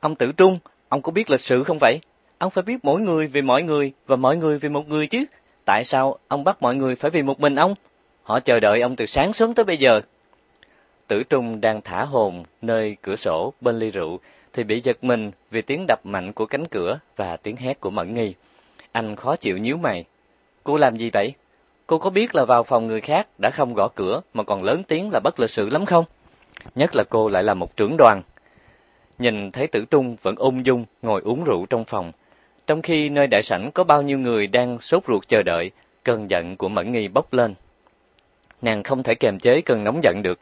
Ông Tử Trung, ông có biết lịch sử không vậy? Ông phải biết mỗi người về mọi người và mọi người về một người chứ. Tại sao ông bắt mọi người phải vì một mình ông? Họ chờ đợi ông từ sáng sớm tới bây giờ. Tử Trung đang thả hồn nơi cửa sổ bên ly rượu thì bị giật mình vì tiếng đập mạnh của cánh cửa và tiếng hét của Mẫn Nghi. Anh khó chịu nhíu mày. Cô làm gì vậy? Cô có biết là vào phòng người khác đã không gõ cửa mà còn lớn tiếng là bất lịch sự lắm không? Nhất là cô lại là một trưởng đoàn nhìn thấy Tử Trung vẫn ung dung ngồi uống rượu trong phòng, trong khi nơi đại sảnh có bao nhiêu người đang sốt ruột chờ đợi, cơn giận của Mẫn Nghi bốc lên. Nàng không thể kềm chế cơn nóng giận được,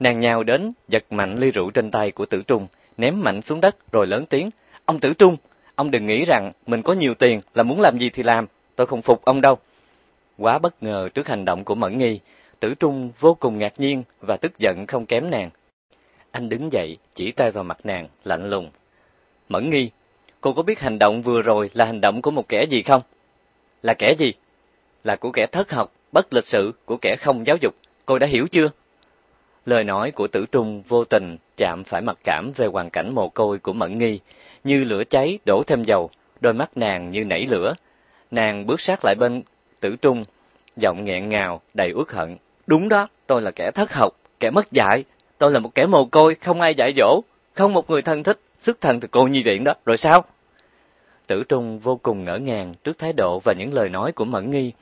nàng nhào đến giật mạnh ly rượu trên tay của Tử Trung, ném mạnh xuống đất rồi lớn tiếng, "Ông Tử Trung, ông đừng nghĩ rằng mình có nhiều tiền là muốn làm gì thì làm, tôi không phục ông đâu." Quá bất ngờ trước hành động của Mẫn Nghi, Tử Trung vô cùng ngạc nhiên và tức giận không kém nàng. Anh đứng dậy, chỉ tay vào mặt nàng, lạnh lùng. Mẫn nghi, cô có biết hành động vừa rồi là hành động của một kẻ gì không? Là kẻ gì? Là của kẻ thất học, bất lịch sự, của kẻ không giáo dục. Cô đã hiểu chưa? Lời nói của tử trung vô tình chạm phải mặt cảm về hoàn cảnh mồ côi của Mẫn nghi, như lửa cháy đổ thêm dầu, đôi mắt nàng như nảy lửa. Nàng bước sát lại bên tử trung, giọng nghẹn ngào, đầy uất hận. Đúng đó, tôi là kẻ thất học, kẻ mất dạy, tôi là một kẻ mồ côi, không ai dạy dỗ, không một người thân thích, sức thần từ cô nhi viện đó, rồi sao? Tử Trung vô cùng ngỡ ngàng trước thái độ và những lời nói của Mẫn Nghi.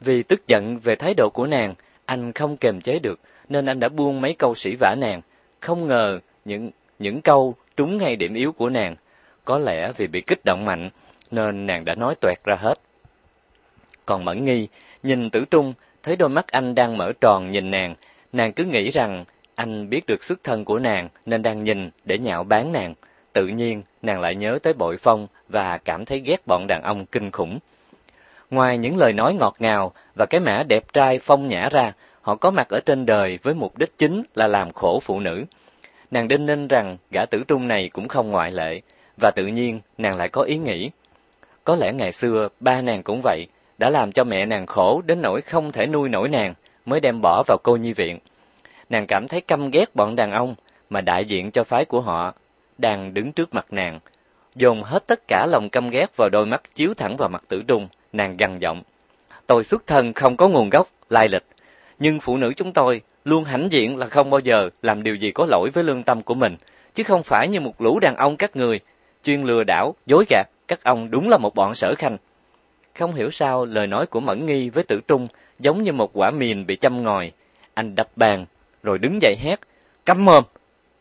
Vì tức giận về thái độ của nàng, anh không kềm chế được, nên anh đã buông mấy câu sỉ vả nàng. Không ngờ những những câu trúng ngay điểm yếu của nàng. Có lẽ vì bị kích động mạnh, nên nàng đã nói toẹt ra hết. Còn Mẫn Nghi, nhìn Tử Trung, thấy đôi mắt anh đang mở tròn nhìn nàng, nàng cứ nghĩ rằng anh biết được xuất thân của nàng nên đang nhìn để nhạo báng nàng, tự nhiên nàng lại nhớ tới Bội Phong và cảm thấy ghét bọn đàn ông kinh khủng. Ngoài những lời nói ngọt ngào và cái mã đẹp trai phong nhã ra, họ có mặt ở trên đời với mục đích chính là làm khổ phụ nữ. Nàng đinh ninh rằng gã tử trung này cũng không ngoại lệ, và tự nhiên nàng lại có ý nghĩ. Có lẽ ngày xưa ba nàng cũng vậy, đã làm cho mẹ nàng khổ đến nỗi không thể nuôi nổi nàng, mới đem bỏ vào cô nhi viện nàng cảm thấy căm ghét bọn đàn ông mà đại diện cho phái của họ đang đứng trước mặt nàng, dồn hết tất cả lòng căm ghét vào đôi mắt chiếu thẳng vào mặt Tử Trung, nàng gằn giọng: "Tôi xuất thân không có nguồn gốc, lai lịch, nhưng phụ nữ chúng tôi luôn hãnh diện là không bao giờ làm điều gì có lỗi với lương tâm của mình, chứ không phải như một lũ đàn ông các người chuyên lừa đảo, dối gạt, các ông đúng là một bọn sở khanh." Không hiểu sao lời nói của Mẫn Nghi với Tử Trung giống như một quả mìn bị châm ngòi, anh đập bàn, rồi đứng dậy hét, câm mồm.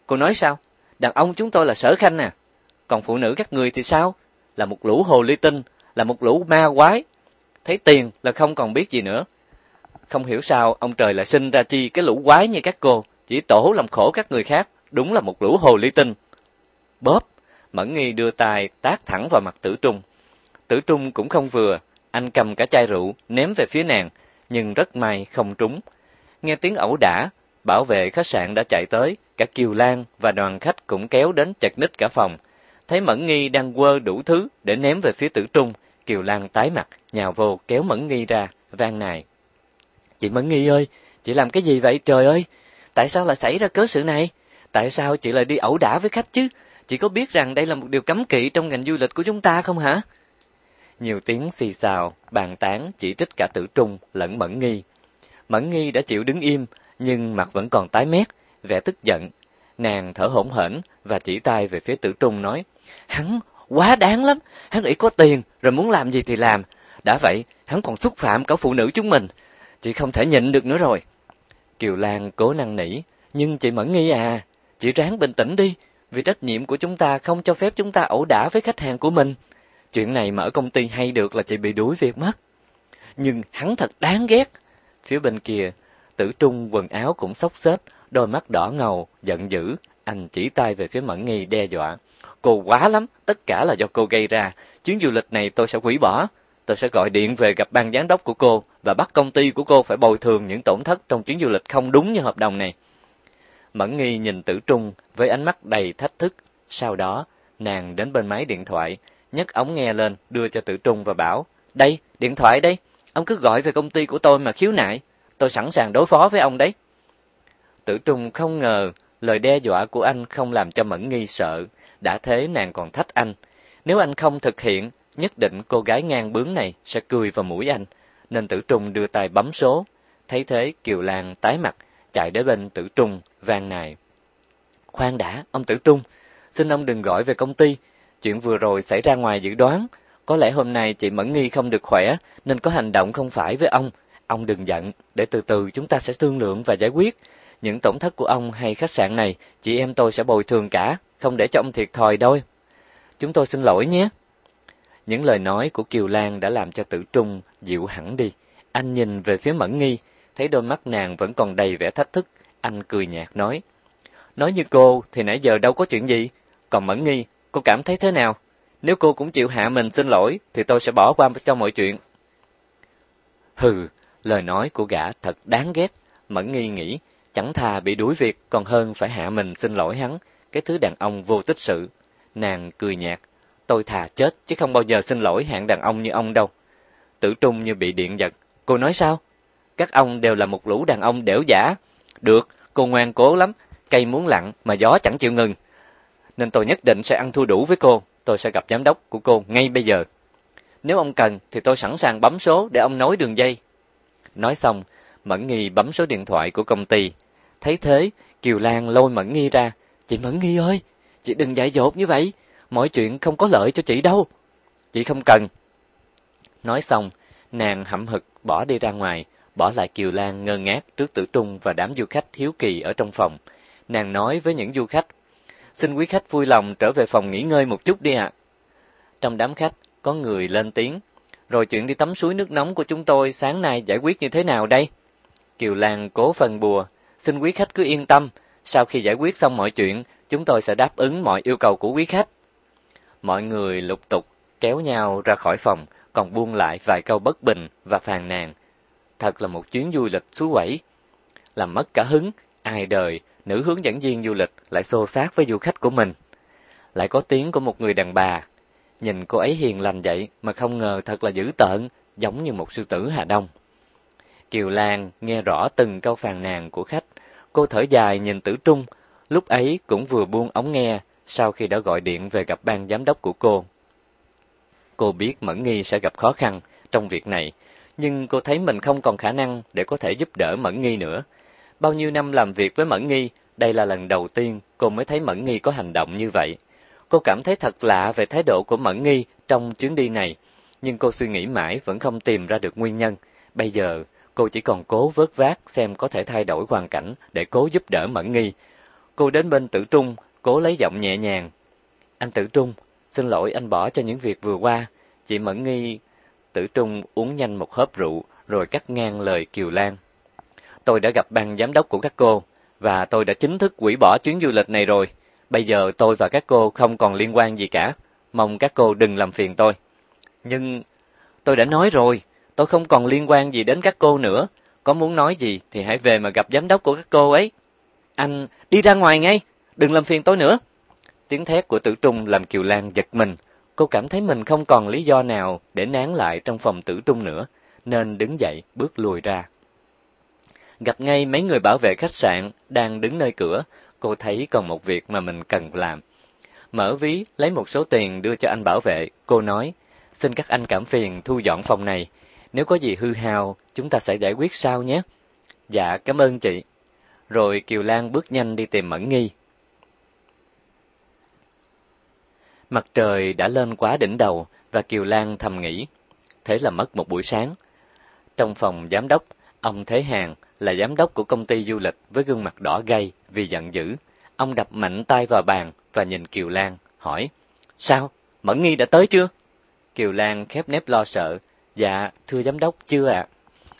Cô nói sao? Đàn ông chúng tôi là sở khanh nè. À. Còn phụ nữ các người thì sao? Là một lũ hồ ly tinh, là một lũ ma quái. Thấy tiền là không còn biết gì nữa. Không hiểu sao ông trời lại sinh ra chi cái lũ quái như các cô, chỉ tổ làm khổ các người khác, đúng là một lũ hồ ly tinh. Bóp, Mẫn Nghi đưa tay tát thẳng vào mặt Tử Trung. Tử Trung cũng không vừa, anh cầm cả chai rượu ném về phía nàng, nhưng rất may không trúng. Nghe tiếng ẩu đả, bảo vệ khách sạn đã chạy tới, cả Kiều Lan và đoàn khách cũng kéo đến chật ních cả phòng. Thấy Mẫn Nghi đang quơ đủ thứ để ném về phía Tử Trung, Kiều Lan tái mặt, nhào vô kéo Mẫn Nghi ra, van nài. "Chị Mẫn Nghi ơi, chị làm cái gì vậy trời ơi? Tại sao lại xảy ra cớ sự này? Tại sao chị lại đi ẩu đả với khách chứ? Chị có biết rằng đây là một điều cấm kỵ trong ngành du lịch của chúng ta không hả?" Nhiều tiếng xì xào, bàn tán chỉ trích cả Tử Trung lẫn Mẫn Nghi. Mẫn Nghi đã chịu đứng im, nhưng mặt vẫn còn tái mét, vẻ tức giận. Nàng thở hổn hển và chỉ tay về phía Tử Trung nói: "Hắn quá đáng lắm, hắn ỷ có tiền rồi muốn làm gì thì làm, đã vậy hắn còn xúc phạm cả phụ nữ chúng mình, chị không thể nhịn được nữa rồi." Kiều Lan cố năn nỉ, nhưng chị Mẫn Nghi à, chị ráng bình tĩnh đi, vì trách nhiệm của chúng ta không cho phép chúng ta ẩu đả với khách hàng của mình. Chuyện này mở công ty hay được là chị bị đuổi việc mất. Nhưng hắn thật đáng ghét. Phía bên kia, Tử Trung quần áo cũng xốc xếch, đôi mắt đỏ ngầu, giận dữ, anh chỉ tay về phía Mẫn Nghi đe dọa. Cô quá lắm, tất cả là do cô gây ra, chuyến du lịch này tôi sẽ hủy bỏ. Tôi sẽ gọi điện về gặp ban giám đốc của cô và bắt công ty của cô phải bồi thường những tổn thất trong chuyến du lịch không đúng như hợp đồng này. Mẫn Nghi nhìn Tử Trung với ánh mắt đầy thách thức, sau đó nàng đến bên máy điện thoại, nhấc ống nghe lên đưa cho Tử Trung và bảo: "Đây, điện thoại đây, ông cứ gọi về công ty của tôi mà khiếu nại." tôi sẵn sàng đối phó với ông đấy. Tử Trung không ngờ lời đe dọa của anh không làm cho Mẫn Nghi sợ, đã thế nàng còn thách anh. Nếu anh không thực hiện, nhất định cô gái ngang bướng này sẽ cười vào mũi anh, nên Tử Trung đưa tay bấm số. Thấy thế, Kiều Lan tái mặt, chạy đến bên Tử Trung, vang nài. Khoan đã, ông Tử Trung, xin ông đừng gọi về công ty. Chuyện vừa rồi xảy ra ngoài dự đoán, có lẽ hôm nay chị Mẫn Nghi không được khỏe nên có hành động không phải với ông, Ông đừng giận, để từ từ chúng ta sẽ thương lượng và giải quyết. Những tổn thất của ông hay khách sạn này, chị em tôi sẽ bồi thường cả, không để cho ông thiệt thòi đâu. Chúng tôi xin lỗi nhé. Những lời nói của Kiều Lan đã làm cho Tử Trung dịu hẳn đi. Anh nhìn về phía Mẫn Nghi, thấy đôi mắt nàng vẫn còn đầy vẻ thách thức, anh cười nhạt nói: "Nói như cô thì nãy giờ đâu có chuyện gì, còn Mẫn Nghi, cô cảm thấy thế nào? Nếu cô cũng chịu hạ mình xin lỗi thì tôi sẽ bỏ qua cho mọi chuyện." Hừ, Lời nói của gã thật đáng ghét, Mẫn nghi nghĩ, chẳng thà bị đuổi việc còn hơn phải hạ mình xin lỗi hắn, cái thứ đàn ông vô tích sự. Nàng cười nhạt, tôi thà chết chứ không bao giờ xin lỗi hạng đàn ông như ông đâu. Tử Trung như bị điện giật, cô nói sao? Các ông đều là một lũ đàn ông đẻo giả. Được, cô ngoan cố lắm, cây muốn lặng mà gió chẳng chịu ngừng. Nên tôi nhất định sẽ ăn thua đủ với cô, tôi sẽ gặp giám đốc của cô ngay bây giờ. Nếu ông cần thì tôi sẵn sàng bấm số để ông nối đường dây. Nói xong, Mẫn Nghi bấm số điện thoại của công ty. Thấy thế, Kiều Lan lôi Mẫn Nghi ra. Chị Mẫn Nghi ơi, chị đừng dại dột như vậy. Mọi chuyện không có lợi cho chị đâu. Chị không cần. Nói xong, nàng hậm hực bỏ đi ra ngoài, bỏ lại Kiều Lan ngơ ngác trước tử trung và đám du khách hiếu kỳ ở trong phòng. Nàng nói với những du khách, xin quý khách vui lòng trở về phòng nghỉ ngơi một chút đi ạ. Trong đám khách, có người lên tiếng, rồi chuyện đi tắm suối nước nóng của chúng tôi sáng nay giải quyết như thế nào đây? Kiều Lan cố phần bùa, xin quý khách cứ yên tâm, sau khi giải quyết xong mọi chuyện, chúng tôi sẽ đáp ứng mọi yêu cầu của quý khách. Mọi người lục tục kéo nhau ra khỏi phòng, còn buông lại vài câu bất bình và phàn nàn. Thật là một chuyến du lịch suối quẩy. Làm mất cả hứng, ai đời, nữ hướng dẫn viên du lịch lại xô xát với du khách của mình. Lại có tiếng của một người đàn bà Nhìn cô ấy hiền lành vậy mà không ngờ thật là dữ tợn, giống như một sư tử Hà Đông. Kiều Lan nghe rõ từng câu phàn nàn của khách, cô thở dài nhìn Tử Trung, lúc ấy cũng vừa buông ống nghe sau khi đã gọi điện về gặp ban giám đốc của cô. Cô biết Mẫn Nghi sẽ gặp khó khăn trong việc này, nhưng cô thấy mình không còn khả năng để có thể giúp đỡ Mẫn Nghi nữa. Bao nhiêu năm làm việc với Mẫn Nghi, đây là lần đầu tiên cô mới thấy Mẫn Nghi có hành động như vậy. Cô cảm thấy thật lạ về thái độ của Mẫn Nghi trong chuyến đi này, nhưng cô suy nghĩ mãi vẫn không tìm ra được nguyên nhân. Bây giờ, cô chỉ còn cố vớt vát xem có thể thay đổi hoàn cảnh để cố giúp đỡ Mẫn Nghi. Cô đến bên Tử Trung, cố lấy giọng nhẹ nhàng. "Anh Tử Trung, xin lỗi anh bỏ cho những việc vừa qua." Chị Mẫn Nghi Tử Trung uống nhanh một hớp rượu rồi cắt ngang lời Kiều Lan. "Tôi đã gặp ban giám đốc của các cô và tôi đã chính thức hủy bỏ chuyến du lịch này rồi." bây giờ tôi và các cô không còn liên quan gì cả, mong các cô đừng làm phiền tôi. Nhưng tôi đã nói rồi, tôi không còn liên quan gì đến các cô nữa, có muốn nói gì thì hãy về mà gặp giám đốc của các cô ấy. Anh đi ra ngoài ngay, đừng làm phiền tôi nữa. Tiếng thét của Tử Trung làm Kiều Lan giật mình, cô cảm thấy mình không còn lý do nào để nán lại trong phòng Tử Trung nữa, nên đứng dậy bước lùi ra. Gặp ngay mấy người bảo vệ khách sạn đang đứng nơi cửa, cô thấy còn một việc mà mình cần làm. Mở ví, lấy một số tiền đưa cho anh bảo vệ, cô nói, xin các anh cảm phiền thu dọn phòng này, nếu có gì hư hào, chúng ta sẽ giải quyết sau nhé. Dạ, cảm ơn chị. Rồi Kiều Lan bước nhanh đi tìm Mẫn Nghi. Mặt trời đã lên quá đỉnh đầu và Kiều Lan thầm nghĩ, thế là mất một buổi sáng. Trong phòng giám đốc, ông Thế Hàng là giám đốc của công ty du lịch với gương mặt đỏ gay, vì giận dữ. Ông đập mạnh tay vào bàn và nhìn Kiều Lan, hỏi, Sao? Mẫn Nghi đã tới chưa? Kiều Lan khép nép lo sợ, Dạ, thưa giám đốc, chưa ạ.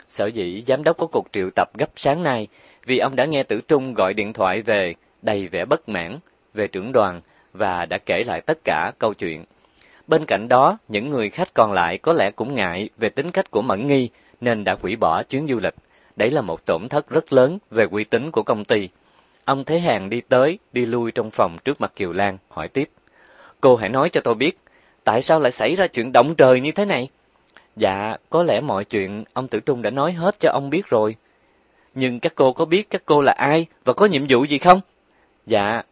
Sở dĩ giám đốc có cuộc triệu tập gấp sáng nay, vì ông đã nghe Tử Trung gọi điện thoại về, đầy vẻ bất mãn, về trưởng đoàn, và đã kể lại tất cả câu chuyện. Bên cạnh đó, những người khách còn lại có lẽ cũng ngại về tính cách của Mẫn Nghi, nên đã hủy bỏ chuyến du lịch. Đấy là một tổn thất rất lớn về uy tín của công ty. Ông Thế hàng đi tới, đi lui trong phòng trước mặt Kiều Lan, hỏi tiếp. Cô hãy nói cho tôi biết, tại sao lại xảy ra chuyện động trời như thế này? Dạ, có lẽ mọi chuyện ông Tử Trung đã nói hết cho ông biết rồi. Nhưng các cô có biết các cô là ai và có nhiệm vụ gì không? Dạ.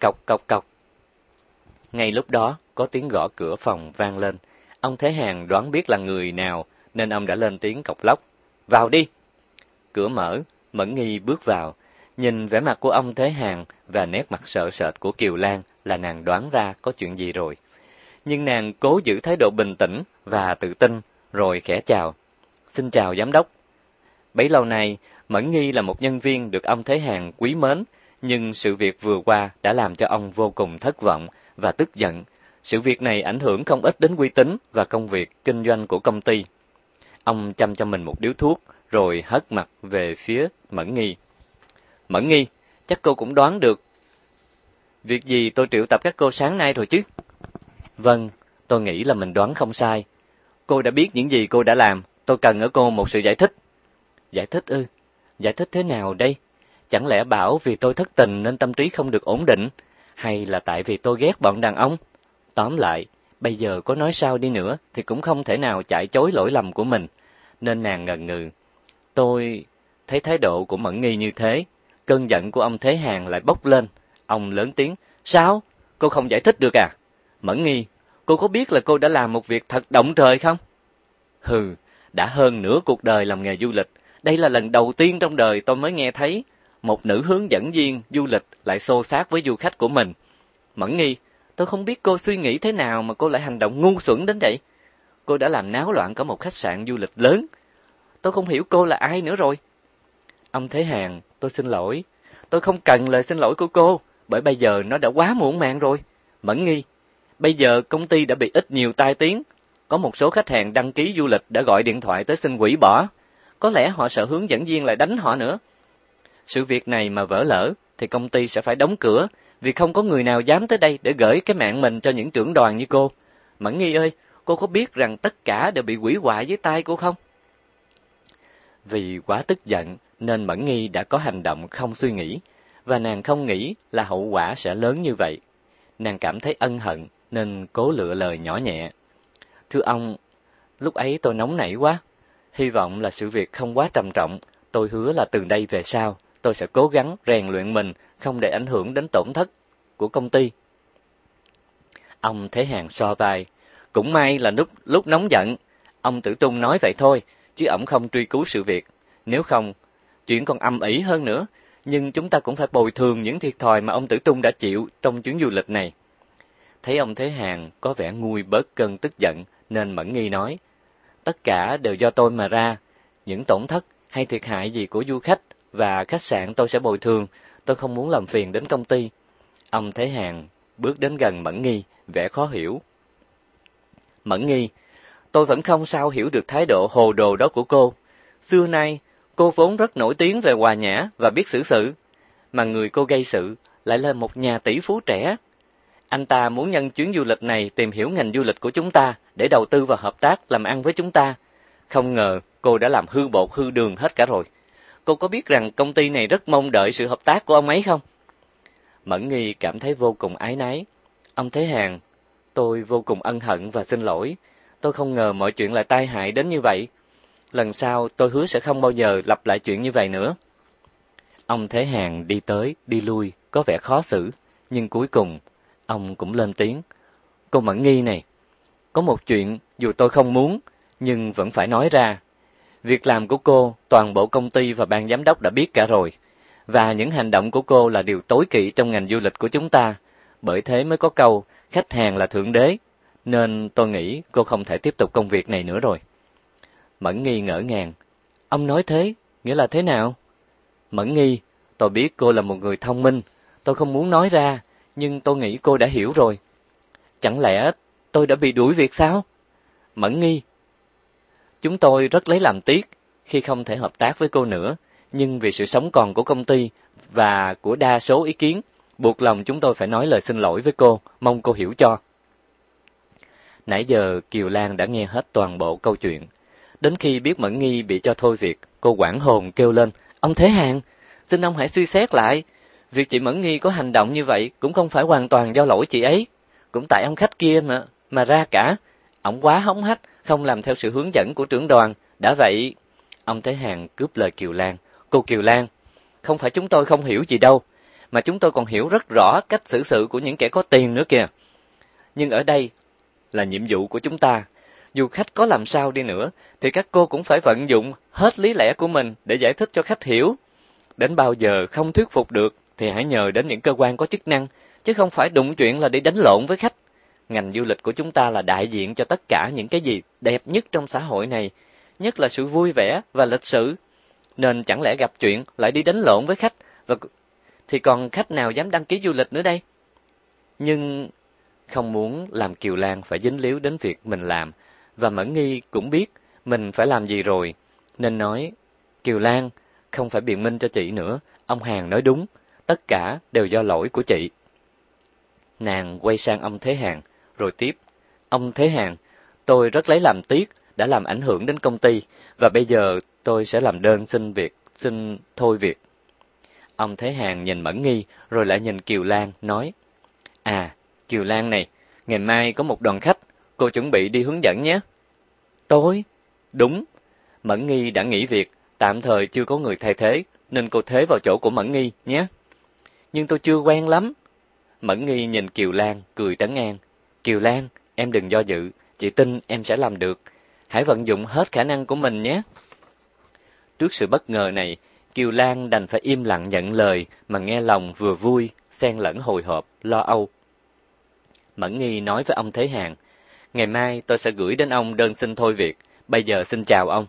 Cọc cọc cọc. Ngay lúc đó, có tiếng gõ cửa phòng vang lên. Ông Thế Hàng đoán biết là người nào, nên ông đã lên tiếng cọc lóc. Vào đi! Cửa mở, Mẫn Nghi bước vào, Nhìn vẻ mặt của ông Thế Hàn và nét mặt sợ sệt của Kiều Lan là nàng đoán ra có chuyện gì rồi. Nhưng nàng cố giữ thái độ bình tĩnh và tự tin, rồi khẽ chào. Xin chào giám đốc. Bấy lâu nay, Mẫn Nghi là một nhân viên được ông Thế Hàn quý mến, nhưng sự việc vừa qua đã làm cho ông vô cùng thất vọng và tức giận. Sự việc này ảnh hưởng không ít đến uy tín và công việc kinh doanh của công ty. Ông chăm cho mình một điếu thuốc, rồi hất mặt về phía Mẫn Nghi. Mẫn nghi, chắc cô cũng đoán được. Việc gì tôi triệu tập các cô sáng nay rồi chứ? Vâng, tôi nghĩ là mình đoán không sai. Cô đã biết những gì cô đã làm, tôi cần ở cô một sự giải thích. Giải thích ư? Giải thích thế nào đây? Chẳng lẽ bảo vì tôi thất tình nên tâm trí không được ổn định, hay là tại vì tôi ghét bọn đàn ông? Tóm lại, bây giờ có nói sao đi nữa thì cũng không thể nào chạy chối lỗi lầm của mình, nên nàng ngần ngừ. Tôi thấy thái độ của Mẫn Nghi như thế, Cơn giận của ông Thế Hàng lại bốc lên. Ông lớn tiếng, sao? Cô không giải thích được à? Mẫn nghi, cô có biết là cô đã làm một việc thật động trời không? Hừ, đã hơn nửa cuộc đời làm nghề du lịch. Đây là lần đầu tiên trong đời tôi mới nghe thấy một nữ hướng dẫn viên du lịch lại xô xát với du khách của mình. Mẫn nghi, tôi không biết cô suy nghĩ thế nào mà cô lại hành động ngu xuẩn đến vậy. Cô đã làm náo loạn cả một khách sạn du lịch lớn. Tôi không hiểu cô là ai nữa rồi. Ông Thế Hàng Tôi xin lỗi, tôi không cần lời xin lỗi của cô, bởi bây giờ nó đã quá muộn màng rồi. Mẫn nghi, bây giờ công ty đã bị ít nhiều tai tiếng, có một số khách hàng đăng ký du lịch đã gọi điện thoại tới xin quỷ bỏ, có lẽ họ sợ hướng dẫn viên lại đánh họ nữa. Sự việc này mà vỡ lỡ thì công ty sẽ phải đóng cửa, vì không có người nào dám tới đây để gửi cái mạng mình cho những trưởng đoàn như cô. Mẫn Nghi ơi, cô có biết rằng tất cả đều bị quỷ hoại dưới tay cô không? Vì quá tức giận, nên Mẫn Nghi đã có hành động không suy nghĩ, và nàng không nghĩ là hậu quả sẽ lớn như vậy. Nàng cảm thấy ân hận nên cố lựa lời nhỏ nhẹ. "Thưa ông, lúc ấy tôi nóng nảy quá, hy vọng là sự việc không quá trầm trọng, tôi hứa là từ đây về sau tôi sẽ cố gắng rèn luyện mình không để ảnh hưởng đến tổn thất của công ty." Ông Thế Hàng so vai, cũng may là lúc lúc nóng giận, ông Tử tung nói vậy thôi, chứ ổng không truy cứu sự việc, nếu không Chuyện còn âm ỉ hơn nữa, nhưng chúng ta cũng phải bồi thường những thiệt thòi mà ông Tử Tung đã chịu trong chuyến du lịch này. Thấy ông Thế Hàn có vẻ nguôi bớt cơn tức giận nên Mẫn Nghi nói: "Tất cả đều do tôi mà ra, những tổn thất hay thiệt hại gì của du khách và khách sạn tôi sẽ bồi thường, tôi không muốn làm phiền đến công ty." Ông Thế Hàn bước đến gần Mẫn Nghi, vẻ khó hiểu. Mẫn Nghi: "Tôi vẫn không sao hiểu được thái độ hồ đồ đó của cô. Xưa nay Cô vốn rất nổi tiếng về hòa nhã và biết xử sự, mà người cô gây sự lại là một nhà tỷ phú trẻ. Anh ta muốn nhân chuyến du lịch này tìm hiểu ngành du lịch của chúng ta để đầu tư và hợp tác làm ăn với chúng ta. Không ngờ cô đã làm hư bột hư đường hết cả rồi. Cô có biết rằng công ty này rất mong đợi sự hợp tác của ông ấy không? Mẫn Nghi cảm thấy vô cùng ái náy. Ông Thế Hàng, tôi vô cùng ân hận và xin lỗi. Tôi không ngờ mọi chuyện lại tai hại đến như vậy lần sau tôi hứa sẽ không bao giờ lặp lại chuyện như vậy nữa. Ông Thế Hàng đi tới, đi lui, có vẻ khó xử, nhưng cuối cùng, ông cũng lên tiếng. Cô Mẫn Nghi này, có một chuyện dù tôi không muốn, nhưng vẫn phải nói ra. Việc làm của cô, toàn bộ công ty và ban giám đốc đã biết cả rồi, và những hành động của cô là điều tối kỵ trong ngành du lịch của chúng ta, bởi thế mới có câu khách hàng là thượng đế, nên tôi nghĩ cô không thể tiếp tục công việc này nữa rồi. Mẫn Nghi ngỡ ngàng. Ông nói thế, nghĩa là thế nào? Mẫn Nghi, tôi biết cô là một người thông minh, tôi không muốn nói ra, nhưng tôi nghĩ cô đã hiểu rồi. Chẳng lẽ tôi đã bị đuổi việc sao? Mẫn Nghi, chúng tôi rất lấy làm tiếc khi không thể hợp tác với cô nữa, nhưng vì sự sống còn của công ty và của đa số ý kiến, buộc lòng chúng tôi phải nói lời xin lỗi với cô, mong cô hiểu cho. Nãy giờ Kiều Lan đã nghe hết toàn bộ câu chuyện, Đến khi biết Mẫn Nghi bị cho thôi việc, cô quản hồn kêu lên, ông Thế Hàng, xin ông hãy suy xét lại. Việc chị Mẫn Nghi có hành động như vậy cũng không phải hoàn toàn do lỗi chị ấy. Cũng tại ông khách kia mà, mà ra cả. Ông quá hống hách, không làm theo sự hướng dẫn của trưởng đoàn. Đã vậy, ông Thế Hàng cướp lời Kiều Lan. Cô Kiều Lan, không phải chúng tôi không hiểu gì đâu, mà chúng tôi còn hiểu rất rõ cách xử sự của những kẻ có tiền nữa kìa. Nhưng ở đây là nhiệm vụ của chúng ta dù khách có làm sao đi nữa thì các cô cũng phải vận dụng hết lý lẽ của mình để giải thích cho khách hiểu. Đến bao giờ không thuyết phục được thì hãy nhờ đến những cơ quan có chức năng chứ không phải đụng chuyện là đi đánh lộn với khách. Ngành du lịch của chúng ta là đại diện cho tất cả những cái gì đẹp nhất trong xã hội này, nhất là sự vui vẻ và lịch sự. Nên chẳng lẽ gặp chuyện lại đi đánh lộn với khách và thì còn khách nào dám đăng ký du lịch nữa đây? Nhưng không muốn làm Kiều Lan phải dính líu đến việc mình làm và Mẫn Nghi cũng biết mình phải làm gì rồi, nên nói, Kiều Lan, không phải biện minh cho chị nữa, ông Hàng nói đúng, tất cả đều do lỗi của chị. Nàng quay sang ông Thế Hàng, rồi tiếp, ông Thế Hàng, tôi rất lấy làm tiếc đã làm ảnh hưởng đến công ty và bây giờ tôi sẽ làm đơn xin việc, xin thôi việc. Ông Thế Hàng nhìn Mẫn Nghi rồi lại nhìn Kiều Lan nói: "À, Kiều Lan này, ngày mai có một đoàn khách cô chuẩn bị đi hướng dẫn nhé. Tôi? Đúng. Mẫn Nghi đã nghỉ việc, tạm thời chưa có người thay thế, nên cô thế vào chỗ của Mẫn Nghi nhé. Nhưng tôi chưa quen lắm. Mẫn Nghi nhìn Kiều Lan, cười trấn an. Kiều Lan, em đừng do dự, chị tin em sẽ làm được. Hãy vận dụng hết khả năng của mình nhé. Trước sự bất ngờ này, Kiều Lan đành phải im lặng nhận lời mà nghe lòng vừa vui, xen lẫn hồi hộp, lo âu. Mẫn Nghi nói với ông Thế Hàng, Ngày mai tôi sẽ gửi đến ông đơn xin thôi việc. Bây giờ xin chào ông.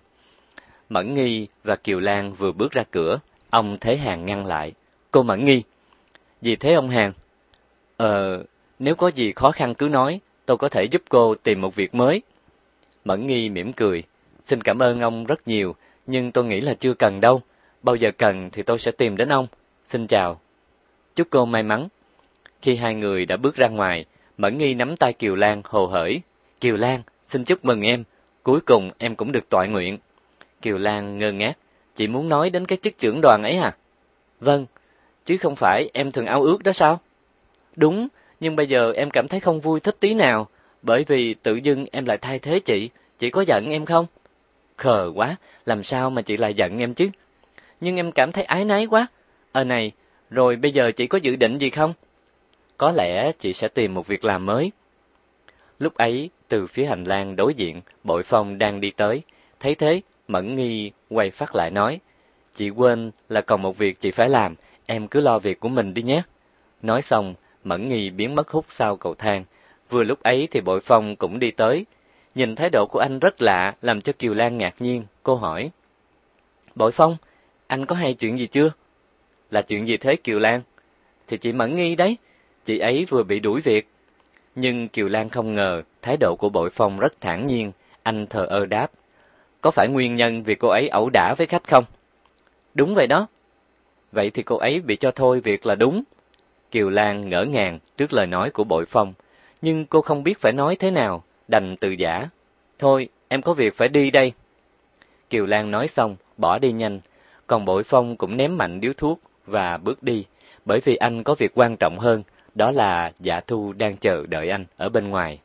Mẫn Nghi và Kiều Lan vừa bước ra cửa, ông Thế Hàng ngăn lại. Cô Mẫn Nghi. Gì thế ông Hàng? Ờ, nếu có gì khó khăn cứ nói, tôi có thể giúp cô tìm một việc mới. Mẫn Nghi mỉm cười. Xin cảm ơn ông rất nhiều, nhưng tôi nghĩ là chưa cần đâu. Bao giờ cần thì tôi sẽ tìm đến ông. Xin chào. Chúc cô may mắn. Khi hai người đã bước ra ngoài, Mẫn Nghi nắm tay Kiều Lan hồ hởi, Kiều Lan, xin chúc mừng em, cuối cùng em cũng được tọa nguyện. Kiều Lan ngơ ngác, chị muốn nói đến cái chức trưởng đoàn ấy hả? Vâng, chứ không phải em thường ao ước đó sao? Đúng, nhưng bây giờ em cảm thấy không vui thích tí nào, bởi vì tự dưng em lại thay thế chị, chị có giận em không? Khờ quá, làm sao mà chị lại giận em chứ? Nhưng em cảm thấy ái náy quá. Ờ này, rồi bây giờ chị có dự định gì không? Có lẽ chị sẽ tìm một việc làm mới. Lúc ấy, từ phía hành lang đối diện, Bội Phong đang đi tới, thấy thế, Mẫn Nghi quay phát lại nói: "Chị quên là còn một việc chị phải làm, em cứ lo việc của mình đi nhé." Nói xong, Mẫn Nghi biến mất hút sau cầu thang. Vừa lúc ấy thì Bội Phong cũng đi tới, nhìn thái độ của anh rất lạ làm cho Kiều Lan ngạc nhiên, cô hỏi: "Bội Phong, anh có hay chuyện gì chưa?" "Là chuyện gì thế Kiều Lan?" "Thì chị Mẫn Nghi đấy, chị ấy vừa bị đuổi việc." Nhưng Kiều Lan không ngờ, thái độ của Bội Phong rất thản nhiên, anh thờ ơ đáp. Có phải nguyên nhân vì cô ấy ẩu đả với khách không? Đúng vậy đó. Vậy thì cô ấy bị cho thôi việc là đúng. Kiều Lan ngỡ ngàng trước lời nói của Bội Phong, nhưng cô không biết phải nói thế nào, đành từ giả. Thôi, em có việc phải đi đây. Kiều Lan nói xong, bỏ đi nhanh, còn Bội Phong cũng ném mạnh điếu thuốc và bước đi, bởi vì anh có việc quan trọng hơn đó là giả thu đang chờ đợi anh ở bên ngoài.